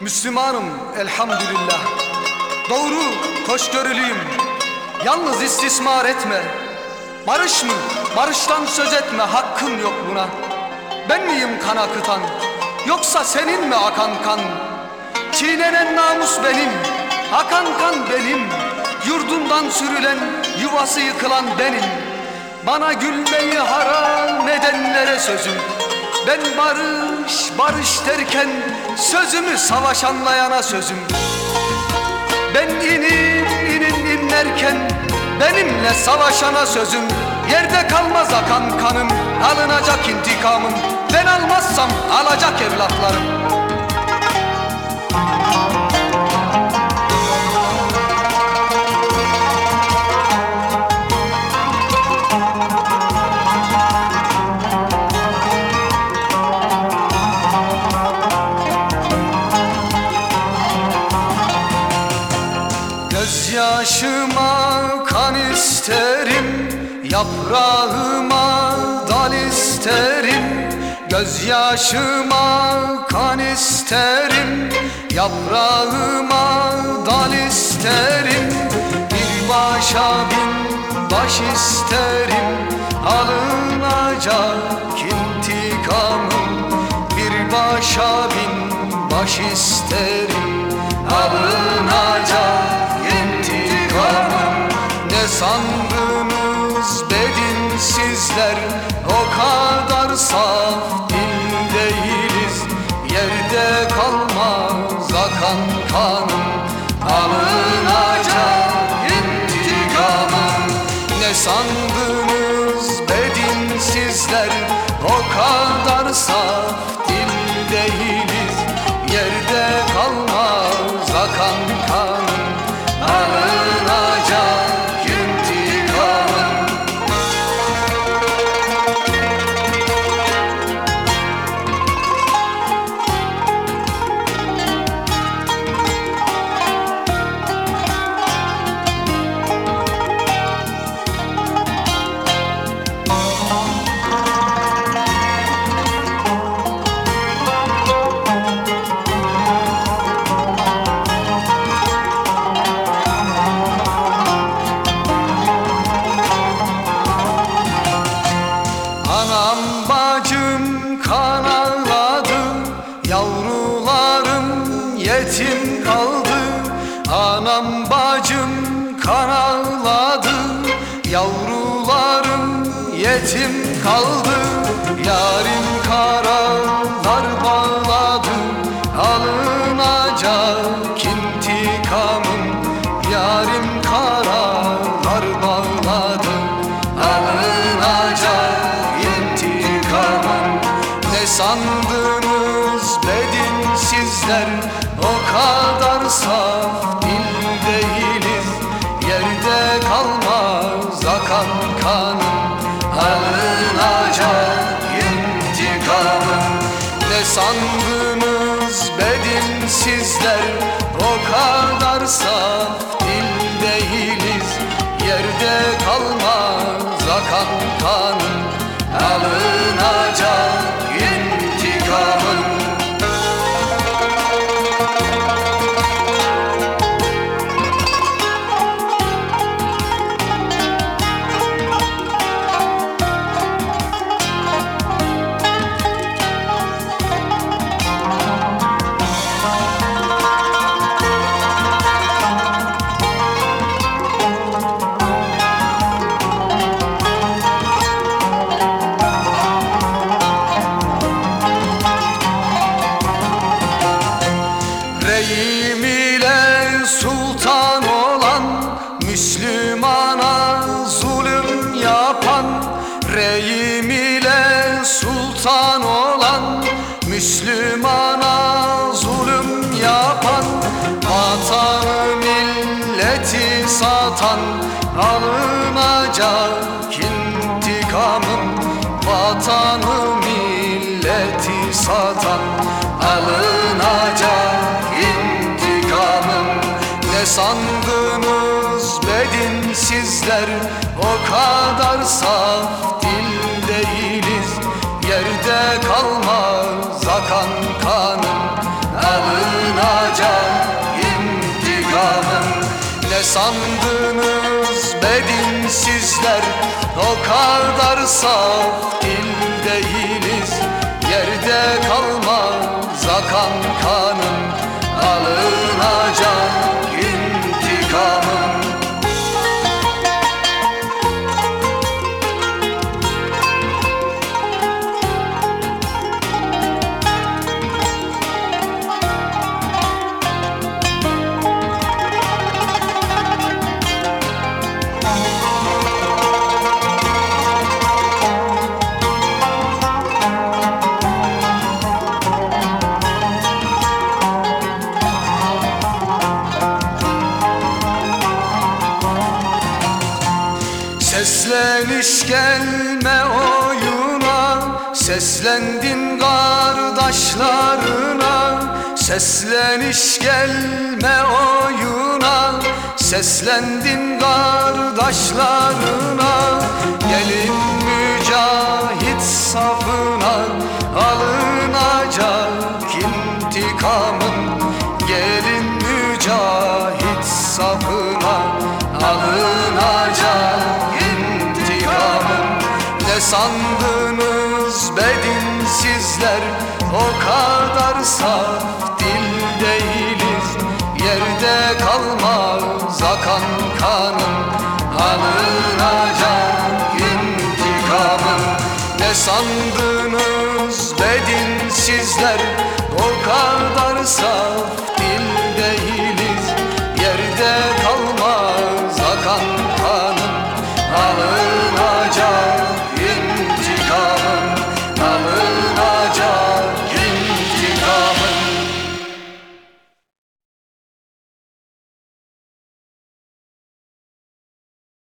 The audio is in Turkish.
Müslümanım elhamdülillah. Doğru, hoşgörülüyüm. Yalnız istismar etme. Barış mı? Barıştan söz etme, hakkın yok buna. Ben miyim kan akıtan? Yoksa senin mi akan kan? Çiğnenen namus benim, akan kan benim. Yurdundan sürülen, yuvası yıkılan benim. Bana gülmeyi haram edenlere sözüm. Ben barış, barış derken sözümü savaş anlayana sözüm. Ben inin inin inlerken benimle savaşana sözüm. Yerde kalmaz akan kanım alınacak intikamım. Ben almazsam alacak evlatlarım Gözyaşıma kan isterim Yaprağıma dal isterim. Gözyaşıma kan isterim Yaprağıma dal isterim. Bir başa bin baş isterim Alınacak intikamım. Bir başa bin baş isterim Alınacak Sandınız bedinsizler O kadar saf dil değiliz. Yerde kalmaz akan kanım Alınacak yetim kaldı Yarim karalar bağladı. Alınacak intikamım Yarim karalar bağladı. Alınacak intikamım. Ne sandınız bedinsizler O kadar saf O kadar Reyim ile sultan olan Müslümana zulüm yapan Reyim ile sultan olan Müslümana zulüm yapan Vatanı milleti satan Alınacak intikamım Vatanı Bizler o kadar saf dil değiliz. Yerde kalmaz akan kanım Alınacak intikamım Ne sandınız beyinsizler O kadar saf dil değiliz. Yerde kalmaz akan Sesleniş gelme oyuna Seslendin kardeşlarına. Sesleniş gelme oyuna Seslendin kardeşlarına. Gelin mücahit safına Alınacak intikamın Sandınız bedinsizler o kadar saf dil değiliz. Yerde kalmaz akan kanım alınacak intikamım Ne sandınız bedinsizler o kadar saf dil değiliz. Yerde kalmaz akan